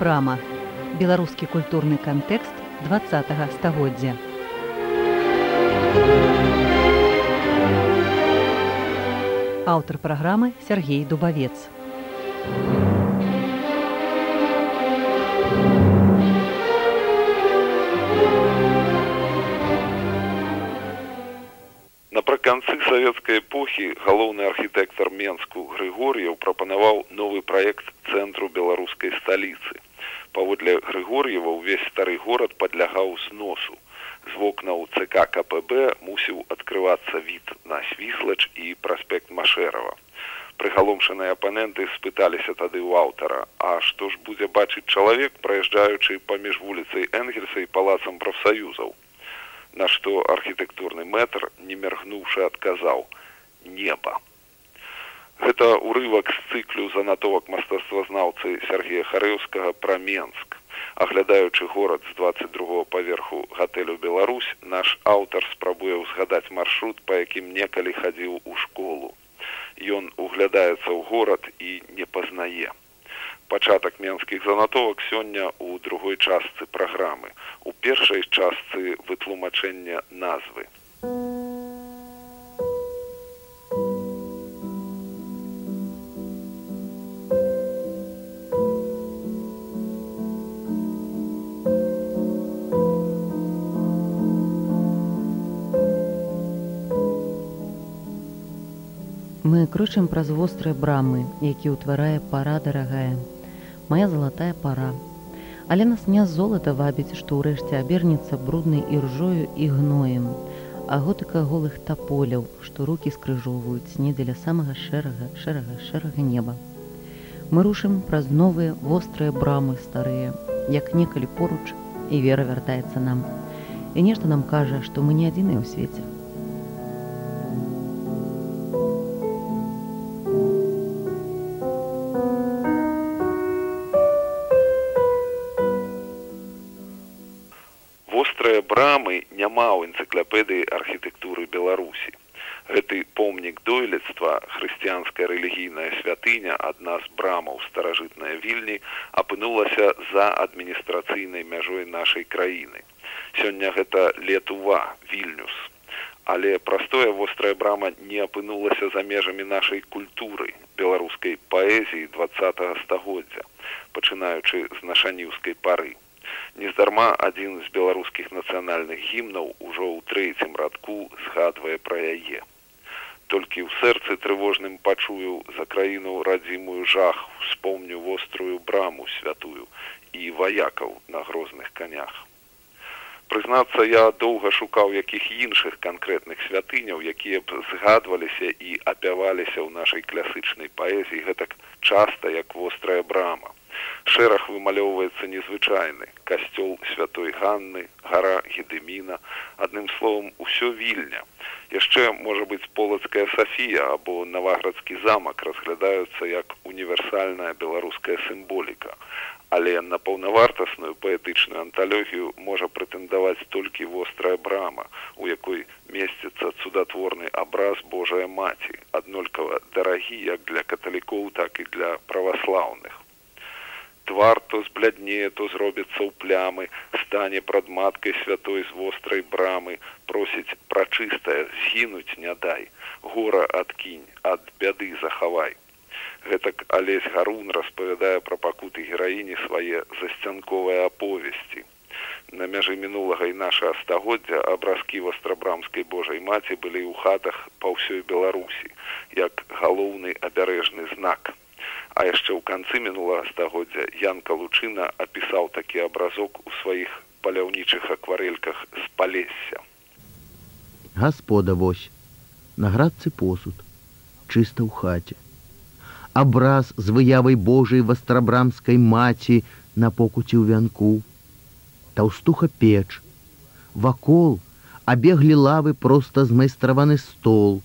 брама. Беларускі культурны кантэкст два стагоддзя. Аўтар праграмы Сергей дубавец. Напрыканцы савецкай эпохі галоўны архітэктар менску грыгор'яў прапанаваў новы праект цэнтру беларускай сталіцы паводле грыгор'ева ўвесь стары горад падлягаў зносу. З вокнаў цк кпб мусіў адкрывацца від на свіслач і праспект машэрава. Прыгаломшаныя апаненты спыталіся тады ў аўтара а што ж будзе бачыць чалавек праязджаючы паміж вуліцай энгельса і палацам прафсаюзаў? На што архітэктурны мэтр не міргнуўшы адказаў неба гэта урывак з цыклю занатовак мастацтвазнаўцы сергея харэўскага пра менск. Аглядаючы горад з 22 паверху гатэлю беларусь наш аўтар спрабуе ўзгадаць маршрут па якім некалі хадзіў у школу. Ён углядаецца ў горад і не пазнае. Пачатак менскіх занатовак сёння ў другой частцы праграмы у першай частцы вытлумачэння назвы Крочым праз вострыя брамы, які ўтварае пара дарагая. Мая залатая пара. Але нас не золата вабіць, што ўрэшце абернецца бруднай і ржою і гноем, а готыка голых таполяў, што рукі скрыжоўваюць снедзеля самага шэрага шэрага шэрага неба. Мы рушым праз новыя вострыя брамы старыя, як некалі поруч і вера вяртаецца нам. І нешта нам кажа, што мы не адзіныя ў свеце. Няма ў энцыклапедыі архітэктуры беларусі. Гэты помнік дойлідства хрысціянская рэлігійная святыня адна з брамаў старажытнай вільні апынулася за адміністрацыйнай мяжой нашай краіны. Сёння гэта летува вільнюс. Але простое вострая брама не апынулася за межамі нашай культуры беларускай паэзіі два стагоддзя пачынаючы з нашаніўскай пары Нездарма адзін з беларускіх нацыянальных гімнаў ужо ў трэцім радку згадвае пра яе. Толькі ў сэрцы трывожным пачую за краіну радзімую жах, успомню вострую браму святую і ваякаў на грозных канях. Прызнацца, я доўга шукаў якіх іншых канкрэтных святыняў, якія б згадваліся і апяваліся ў нашай класычнай паэзіі гэтак часта як вострая брама шэраг вымалёўваецца незвычайны. Касцёл святой ганны гара гедеміна. Адным словом усё вільня. Яшчэ можа быць полацкая сафія або наваградскі замак разглядаюцца як універсальная беларуская сімволіка. Але на паўнавартасную паэтычную анталогію можа прэтэндаваць толькі вострая брама у якой месціцца цудатворны абраз божая маці аднолькава дарагі як для каталікоў так і для праваслаўных твар то збляднее то зробіцца ў плямы стане прадматкай святой з вострай брамы. Просіць прачыстая згінуць не дай. Гора адкінь ад бяды захавай. Гэтак алесь гарун распавядае пра пакуты гераіні свае засцянковыя аповесці. На мяжы мінулага і наша стагоддзя абразкі вастрабрамскай божай маці былі ў хатах па ўсёй беларусі як галоўны абярэжны знак А яшчэ ў канцы мінулага стагоддзя Янка Лучына апісаў такі абразок у сваіх паляўнічых акварельках з палесся. Гаспода вось, на градцы посуд, чыста ў хаце. Абраз з выявай Божай вастрабрамскай маці на покуце ў вянку. Таўстуха печ. Вакол абеглі лавы проста змайстраваны стол.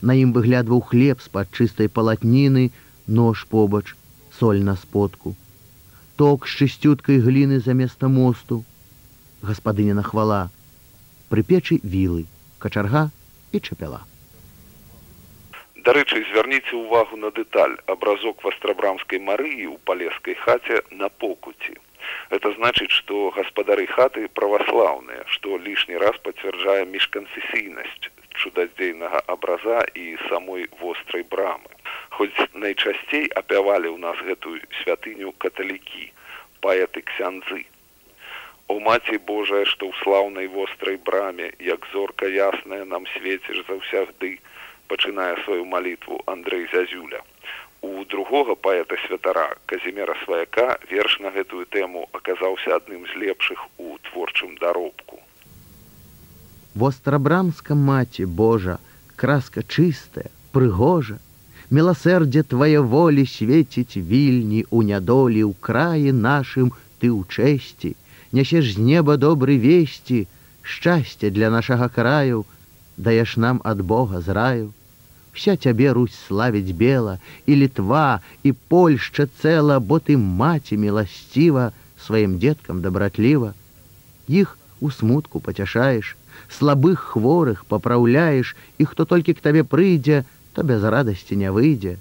На ім выглядваў хлеб з-пад чыстай палатніны, нож побач, соль на сподку, ток з чысцюткай гліны заместа мосту, гаспадыня хвала, пры печы вілы, качарга і чапяла. Дарэчы, звярніце ўвагу на дэталь абразок вастрабрамскай марыі ў палескай хаце на покуці. Это значыць, што гаспадары хаты праваслаўныя, што лішні раз пацвярджае міжканцэсійнасць чудадзейнага абраза і самой вострай брамы. Хоць найчасцей апявалі ў нас гэтую святыню каталікі, паэты ксяндзы. О маці Божая, што ў слаўнай вострай браме, як зорка ясная нам свеціш заўсягды, пачынае сваю малітву Андрэй Зязюля. У другога паэта святара Казімера сваяка верш на гэтую тэму аказаўся адным з лепшых у творчым даробку. Вострабрамска маці Божа, краска чыстая, прыгожа, Міласэрдзе твае волі свеціць вільні у нядолі ў краі нашым ты ў чэсці, нясеш з неба добры весці, шчасце для нашага краю, даеш нам ад Бога з раю вся цябе русь славіць бела і літва і польшча цэла бо ты маці міласціва сваім дзеткам дабратліва іх у смутку пацяшаеш слабых хворых папраўляеш і хто толькі к табе прыйдзе то без радасці не выйдзе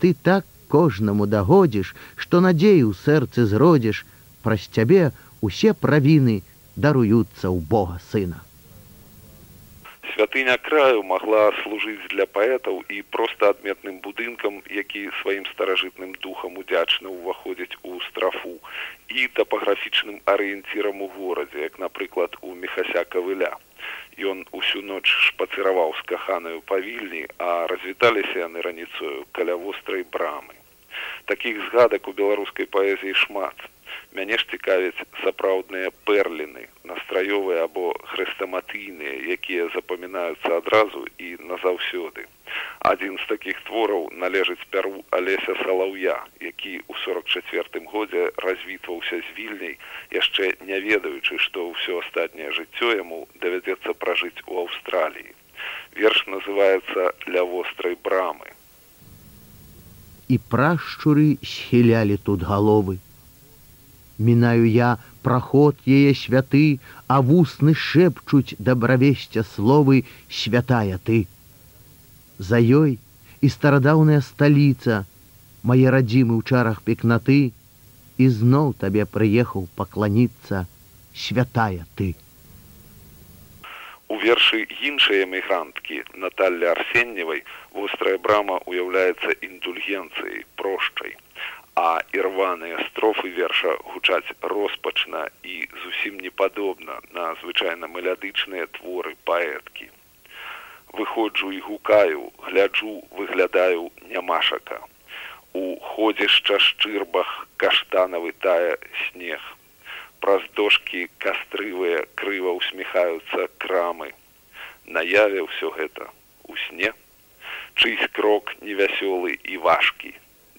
ты так кожнаму дагодзіш што надзею ў сэрцы зродзіш праз цябе усе правіны даруюцца ў бога сына. Святыня краю могла служыць для паэтаў і проста адметным будынкам які сваім старажытным духам удзячна ўваходзіць у страфу і тапаграфічным арыенцірам у горадзе як напрыклад у мехася кавыля ён усю ноч шпацыраваў з каханаю павільні а развіталіся яны раніцою каля вострай брамы. Таких згадак у беларускай паэзіі шмат. Мяне ж цікавяць сапраўдныя перліны настраёвыя або хрэстаматыйныя якія запамінаюцца адразу і назаўсёды адзін з такіх твораў належыць пяру алеся салаўя які ў сорок четвертым годзе развітваўся з вільняй яшчэ не ведаючы што ўсё астатняе жыццё яму давядзецца пражыць у аўстраліі. Верш называется для вострай брамы і прашчуры схілялі тут галовы. Мінаю я праход яе святы, а вусны шэпчуць дабравесця словы святая ты. За ёй і старадаўная сталіца, мае радзімы ў чарах пекнаты, і зноў табе прыехаў пакланіцца святая ты. У вершы іншай эмігранткі Наталля Арсенневай вострая брама уяўляецца індульгенцыяй прошчай а ірваныя строфы верша гучаць роспачна і зусім не падобна на звычайна мелядычныя творы паэткі. Выходжу і гукаю, гляджу, выглядаю нямашака. У ходзішча шчырбах каштанавы тая снег. Праз дошкі кастрывыя крыва усміхаюцца крамы. Наяве ўсё гэта у сне, чыйсь крок невясёлы і важкі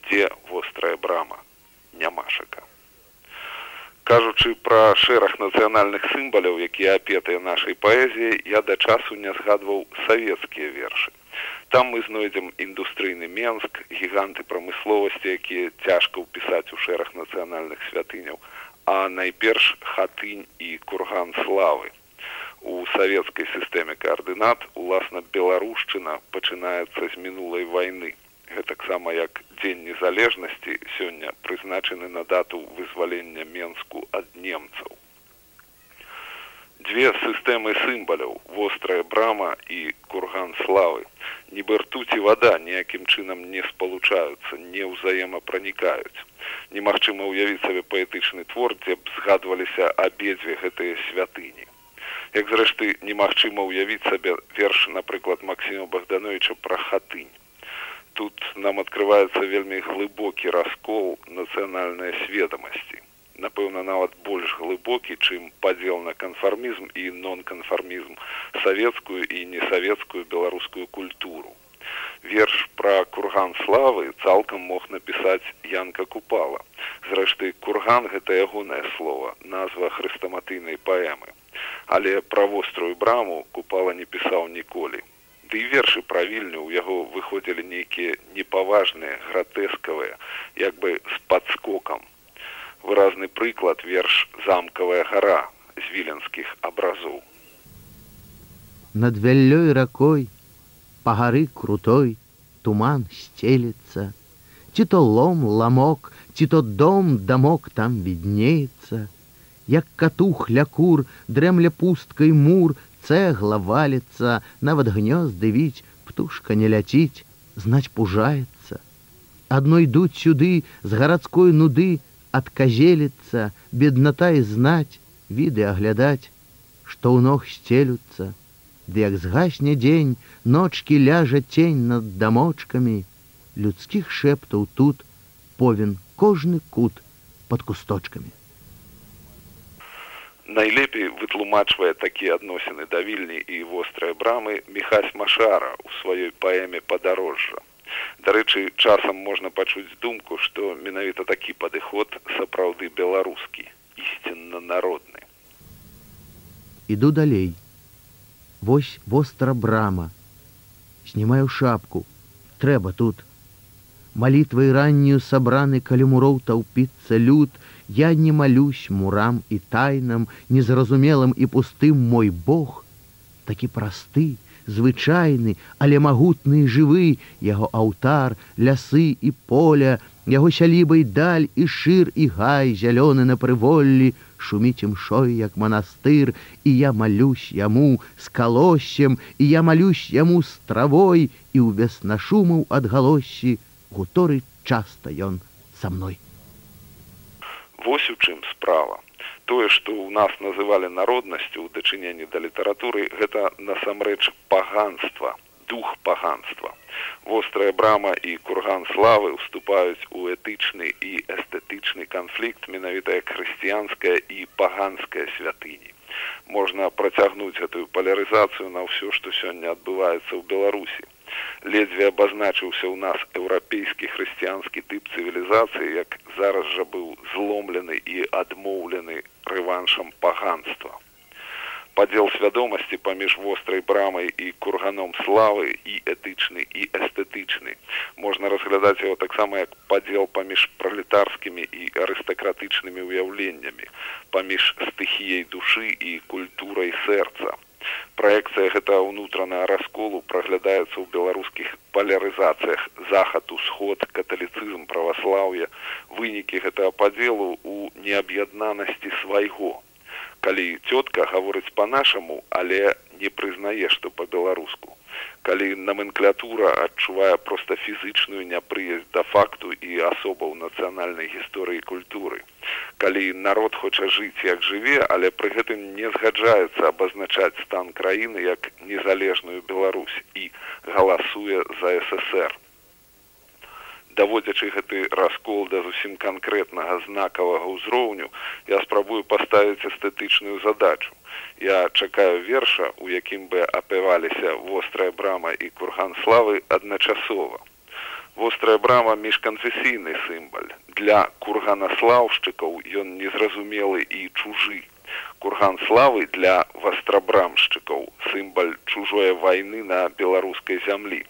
дзе вострая брама нямашака кажучы пра шэраг нацыянальных сімбаляў якія апетыя нашай паэзіі я да часу не згадваў савецкія вершы. Там мы знойдзем індустрыйны менск гіганты прамысловасці якія цяжка ўпісаць у шэраг нацыянальных святыняў а найперш хатынь і курган славы. У савецкай сістэме каардынат уласна беларушчына пачынаецца з мінулай вайны гэтаксама як дзень незалежнасці сёння прызначаны на дату вызвалення менску ад немцаў дзве сістэмы сімбаляў вострая брама і курган славы. Нібы ртуці вада ніякім чынам не спалучаюцца не ўзаемапранікаюць немагчыма ўявіць сабе паэтычны твор дзе б згадваліся абедзве гэтыя святыні. Як зрэшты немагчыма ўявіць сабе верш напрыклад максіма богдановича пра хатынь тут нам открывается вельмі глыбокі раскол нацыянальнай сведомасці напэўна нават больш глыбокі чым падзел на канфармізм і нон-канфармізм савецкую і несавецкую беларускую культуру. Верш пра курган славы цалкам мог напісаць янка купала. Зрэшты курган гэта ягонае слово назва хрыстаматыйнай паэмы. Але пра вострую браму купала не пісаў ніколі ды і вершы правільны ў яго выходзілі нейкія непаважныя гратэскавыя як бы з падскокам выразны прыклад верш замкавая гара з віленскіх абразоў над вяллёй ракой па гары крутой туман стелится, Ці то лом, ламок, ці то дом, дамок там виднеется, Як кату хлякур, дрэмля пусткай мур, цэгла валится, нават гнёзды віць, птушка не ляціць, знаць пужаецца. Адно ідуць сюды з гарадской нуды, адказеліцца, бедната і знаць, віды аглядаць, што ў ног сцелюцца, Ды як згасне дзень, ночкі ляжа цень над дамочкамі, людскіх шэптаў тут повен кожны кут под кусточкамі. Найлепей вытлумачвае такія адносіны да вільні і вострыя брамы мехась машара ў сваёй паэме падарожжа. Дарэчы, часам можна пачуць думку, што менавіта такі падыход сапраўды беларускі, ісцінна народны. Іду далей. Вось востра брама. Знімаю шапку. Трэба тут. Малітвай раннюю сабраны калі муроў таўпіцца люд, я не малюсь мурам і тайнам, незразумелым і пустым мой Бог, такі просты, звычайны, але магутны жывы, яго аўтар, лясы і поля, яго сялібай даль і шыр і гай зялёны на прыволлі, шуміць імшой як манастыр, і я малюсь яму з калосем, і я малюсь яму з травой і ўвес на шумаў адгалоссі, гуторы часта ён са мной. Вось у чым справа. Тое, што ў нас называлі народнасцю ў дачыненні да літаратуры, гэта насамрэч паганства, дух паганства. Вострая брама і курган славы ўступаюць у этычны і эстэтычны канфлікт менавіта як хрысціянская і паганская святыні. Можна працягнуць гэтую палярызацыю на ўсё, што сёння адбываецца ў Беларусі ледзьве абазначыўся ў нас еўрапейскі хрысціянскі тып цывілізацыі як зараз жа быў зломлены і адмоўлены рэваншам паганства. Падзел свядомасці паміж вострай брамай і курганом славы і этычны і эстэтычны. Можна разглядаць яго таксама як падзел паміж пралетарскімі і арыстакратычнымі ўяўленнямі паміж стыхіяй душы і культурай сэрца Праекцыя гэтага ўнутранага расколу праглядаецца ў беларускіх палярызацыях. Захад усход каталіцызм праваслаўя вынікі гэтага падзелу ў неаб'яднанасці свайго. Калі цётка гаворыць па-нашаму але не прызнае што па-беларуску калі номенклатура адчувае проста фізычную няпрыязь да факту і асобаў нацыянальнай гісторыі культуры. Калі народ хоча жыць як жыве але пры гэтым не згаджаецца абазначаць стан краіны як незалежную беларусь і галасуе за ссср даводзячы гэты раскол да зусім канкрэтнага знакавага ўзроўню я спрабую паставіць эстэтычную задачу. Я чакаю верша у якім бы апяваліся вострая брама і курган славы адначасова. Вострая брама міжканфесійны сімбаль для курганаслаўшчыкаў ён незразумелы і чужы. Курган славы для вастрабрамшчыкаў сімбаль чужое вайны на беларускай зямлі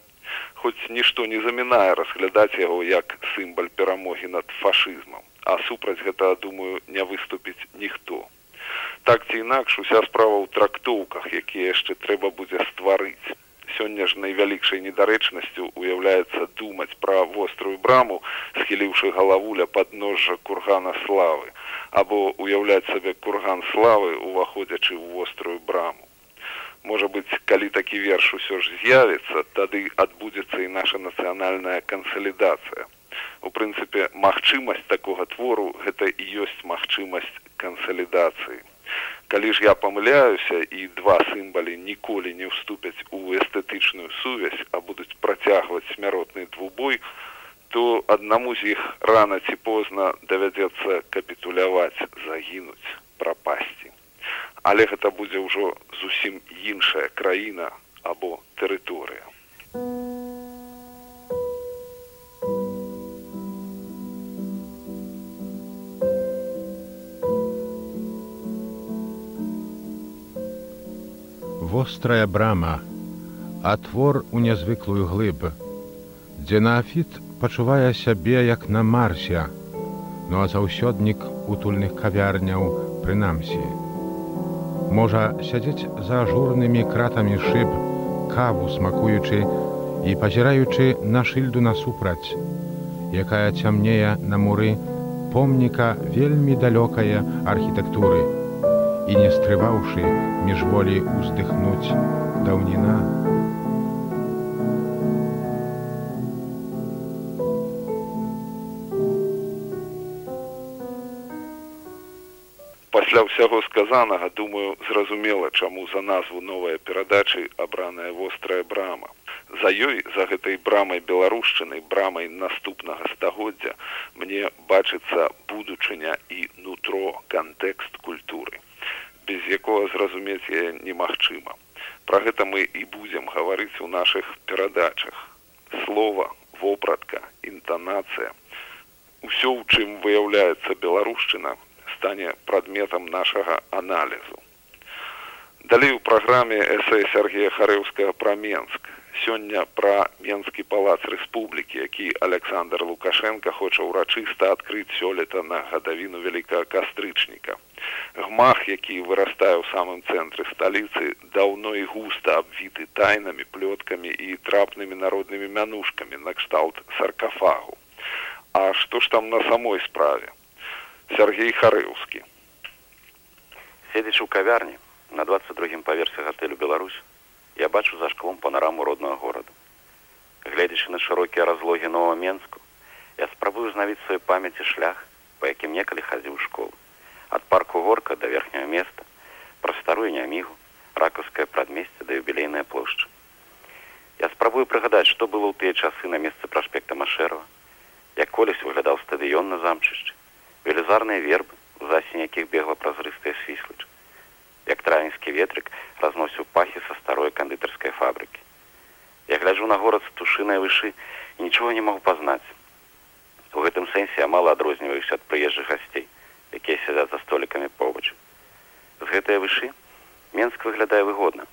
хоць нішто не замінае разглядаць яго як сімбаль перамогі над фашызмам а супраць гэта думаю не выступіць ніхто. Так ці інакш уся справа ў трактоўках якія яшчэ трэба будзе стварыць. Сёння ж найвялікшай недарэчнасцю уяўляецца думаць пра вострую браму схіліўшы галаву ля падножжа кургана славы або уяўляць сабе курган славы уваходзячы ў вострую браму можа быть калі такі верш усё ж з'явіцца тады адбудзецца і наша нацыянальная кансалідацыя. У прынцыпе магчымасць такога твору гэта і ёсць магчымасць кансалідацыі. Калі ж я памыляюся і два сімбалі ніколі не ўступяць у эстэтычную сувязь а будуць працягваць смяротны двубой то аднаму з іх рана ці позна давядзецца капітуляваць загінуць прапасці але гэта будзе ўжо зусім іншая краіна або тэрыторыя. Вострая брама, атвор у нязвыклую глыб, дзе нафіт пачувае сябе як на марсе, ну а заўсёднік утульных кавярняў прынамсі можа сядзець за ажурнымі кратамі шыб, каву смакуючы І пазіраючы на шыльду насупраць, якая цямнее на муры помніка вельмі далёкая архітэктуры і не стрываўшы міжволі уздыхнуць даўніна, пасля ўсяго сказанага думаю зразумела чаму за назву новая перадачы абраная вострая брама. За ёй за гэтай брамай беларушчынай брамай наступнага стагоддзя мне бачыцца будучыня і нутро кантэкст культуры. Без якога зразумець яе немагчыма. Пра гэта мы і будзем гаварыць у нашых перадачах. Слова вопратка інтанацыя. Усё ў чым выяўляецца беларушчына стане прадметам нашага аналізу. Далей у праграме эсэ Сергея Харэўскага пра Менск. Сёння пра Менскі палац рэспублікі, які Александр Лукашенко хоча ўрачыста адкрыць сёлета на гадавіну вялікага кастрычніка. Гмах, які вырастае ў самым цэнтры сталіцы, даўно і густа абвіты тайнамі, плёткамі і трапнымі народнымі мянушкамі накшталт саркафагу. А што ж там на самой справе? Сергей Харыўскі. Седзячы ў кавярні на 22 паверсе гатэлю Беларусь, я бачу за шклом панараму роднага гораду. Гледзячы на шырокія разлогі нового Менску, я спрабую знавіць сваёй памяці шлях, па якім некалі хадзіў школу. Ад парку горка да верхняга места, пра старую нямігу, ракаўскае прадмесце да юбілейная плошча. Я спрабую прыгадаць, што было ў тыя часы на месцы праспекта Машэрова, як колісь выглядаў стадыён на замчышчы, велізарныя вербы у засень якіх бегла празрыстыя свіслыч як травеньскі ветрык разносіў пахі са старой кандытарскай фабрыкі. Я гляджу на горад з тушынай вышы і нічога не магу пазнаць. У гэтым сэнсе я мала адрозніваюся ад прыезжых гасцей якія сядзяць за столікамі побач. З гэтыя вышы менск выглядае выгодна.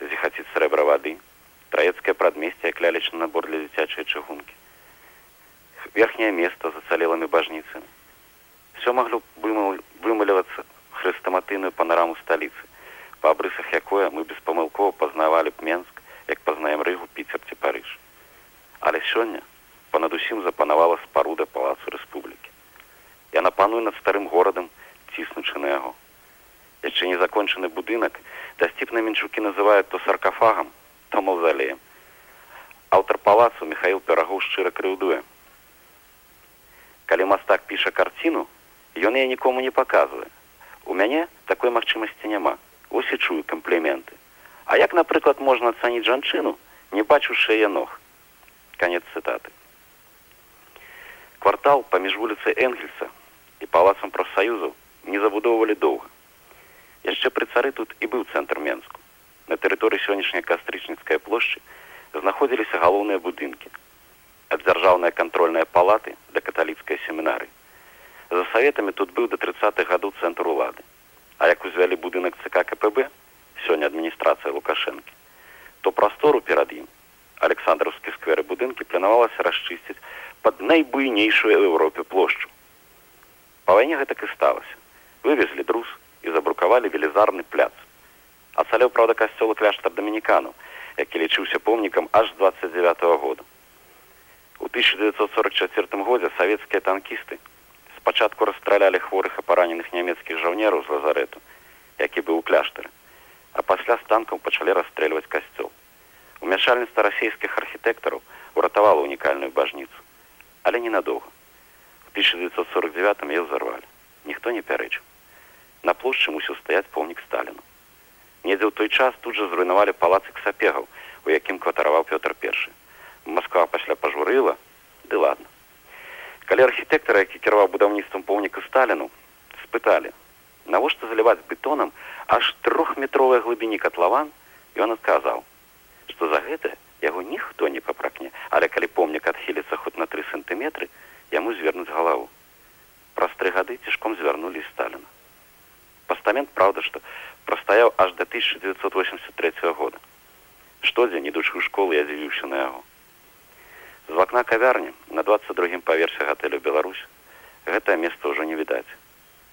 Зіхаціць срэбра вады траецкае прадмесце як лялечны набор для дзіцячай чыгункі. Верхняе место зацалелымі бажніцамі все магло вымалівацца хрыстаматыйную панараму сталіцы па абрысах якое мы беспамылкова пазнавалі б менск як пазнаем рыгу піцер ці парыж але сёння панад усім запанавала спаруда палацу рэспублікі яна пануе над старым горадам ціснучы на яго. Яшчэ не закончаны будынак дасціпна менчукі называют то саркафагам то маўзалеем. Аўтар палацу михаил перагоў шчыра крыўдуе. Калі мастак піша карціну Ён я нікому не паказвае. У мяне такой магчымасці няма. Ось і чую кампліменты. А як, напрыклад, можна ацаніць жанчыну, не бачыўшы яе ног. Канец цытаты. Квартал паміж вуліцай Энгельса і палацам прафсаюзаў не забудоўвалі доўга. Яшчэ пры цары тут і быў цэнтр Менску. На тэрыторыі сённяшняй кастрычніцкай плошчы знаходзіліся галоўныя будынкі. Ад дзяржаўныя кантрольныя палаты да каталіцкай семінарыі за саветамі тут быў да тридцатых гадоў цэнтр улады. А як узвялі будынак цк кпб сёння адміністрацыя лукашэнкі то прастору перад ім александраўскі скверы будынкі планавалася расчысціць под найбуйнейшую еўропе плошчу. Па вайне гэтак і сталася. Вывезлі друз і забрукавалі велізарны пляц. Ацалеў праўда касцёла кляштар дамінікану які лічыўся помнікам аж двадцать девять года. У 1944 годзе савецкія танкісты спачатку расстралялі хворых і параненых нямецкіх жаўнераў з лазарэту які быў у кляштары а пасля станкаў пачалі расстрэльваць касцёл. Умяшальніцтва расійскіх архітэктараў уратавала унікальную бажніцу але ненадоўга. В 1949 я ўзарвалі. Ніхто не пярэчыў. На плошчы мусіў стаяць помнік сталіну. Недзе ў той час тут жа зруйнавалі палацык сапегаў у якім кватараваў пётр першы. Москва пасля пажурыла ды ладно калі архітэктара які кіраваў будаўніцтвам помніка сталіну спыталі навошта заліваць бетонам аж трохметровая глыбіні катлаван? Ён адказаў што за гэта яго ніхто не папракне але калі помнік адхіліцца хоць на три сантыметры яму звернуць галаву праз тры гады цішком звярнулі сталіна. Пастамент праўда што прастаяў аж да 1983 года. Штодзень ідучы ў школы я дзівіўся на яго з вакна кавярні на двадцать другім паверсе гатэлю беларусь гэтае место ўжо не відаць.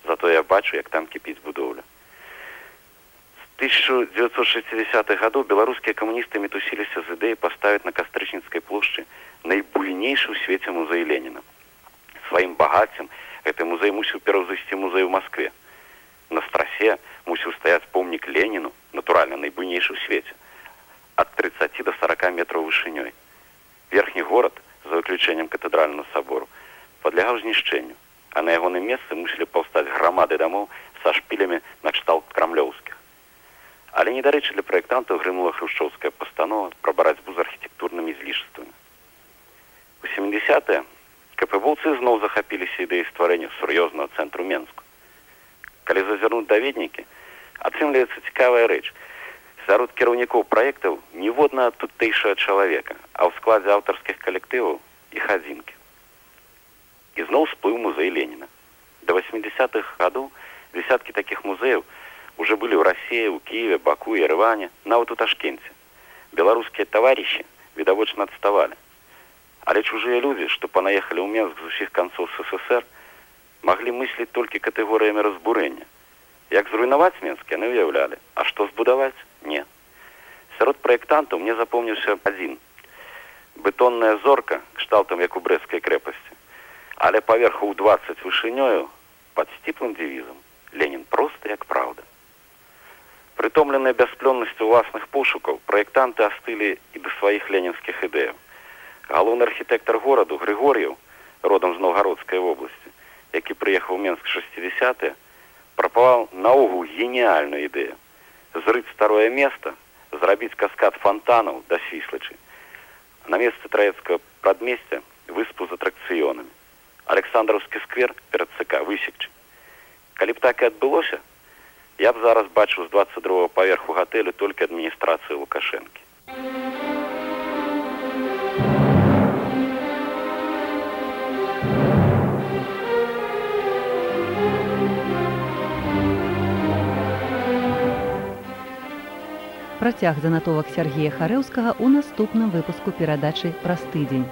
Затое я бачу як там кіпіць будоўля. 1960-х гадоў беларускія камуністы мітусіліся з ідэі паставіць на кастрычніцкай плошчы найбуйнейшы ў свеце музей леніна. Сваім багаццем гэты музей мусіў пераўзысці музей у москве на страсе мусіў стаяць помнік леніну натуральна найбуйнейшы ў свеце ад 30 до 40 метраў вышынёй верхні горад за выключэннем катэдрального сабору падлягаў знішчэнню а на ягоным месцы мусілі паўстаць грамады дамоў са шпілямі на кшталт крамлёўскіх. Але недарэчы для праектантаў грынула хрушчоўская пастанова пра барацьбу з архітэктурнымі злішствамі у 70 кпбоўцы зноў захапіліся ідэі стварэння сур'ёзнага цэнтру менску. Калі зазірнуць даведнікі ацэнліваецца цікавая рэч сярод кіраўнікоў праектаў ніводна тутэйшая чалавека а ў складзе аўтарскіх калектываў і хадзінкі і зноў сплыў музей леніна до 80-х гадоў десяткі такіх музеяў уже былі ў рассіі у кіеве баку і рыване нават у ташкенце беларускія таварищи відавочна адставалі але чужыя людзі што панаехалі ў менск з усіх канцоў ссср маглі мысліць толькі катэгорыямі разбурэння як зруйнаваць менск яны ўяўлялі а што збудаваць не сярод праектантаў мне запомніўся адзін. Бетонная зорка кшталтам як у брэскай крэпасці. Але паверху ў двадцать вышынёю под сціплым девізам ленін проста як праўда прытомленыя бясплённасцю ўласных пошукаў праектанты астылі і да сваіх ленінскіх ідэяў. Галоўны архітэктар гораду грыгор'яў родам з новгародскай вобласці які прыехаў менск шестьдесят прапаваў наогул геніяльную ідэю зрыць старое место зрабіць каскад фонтанаў да свіслачы. На месцы траецкага прадмесця выспу з атракцыёнамі. Александраўскі сквер перад цк высекчы калі б так і адбылося я б зараз бачыў з 22 паверху гатэлю толькі адміністрацыі лукашэнкі Працяг занатовак Сергея Харэўскага ў наступным выпуску перадачы праз тыдзень.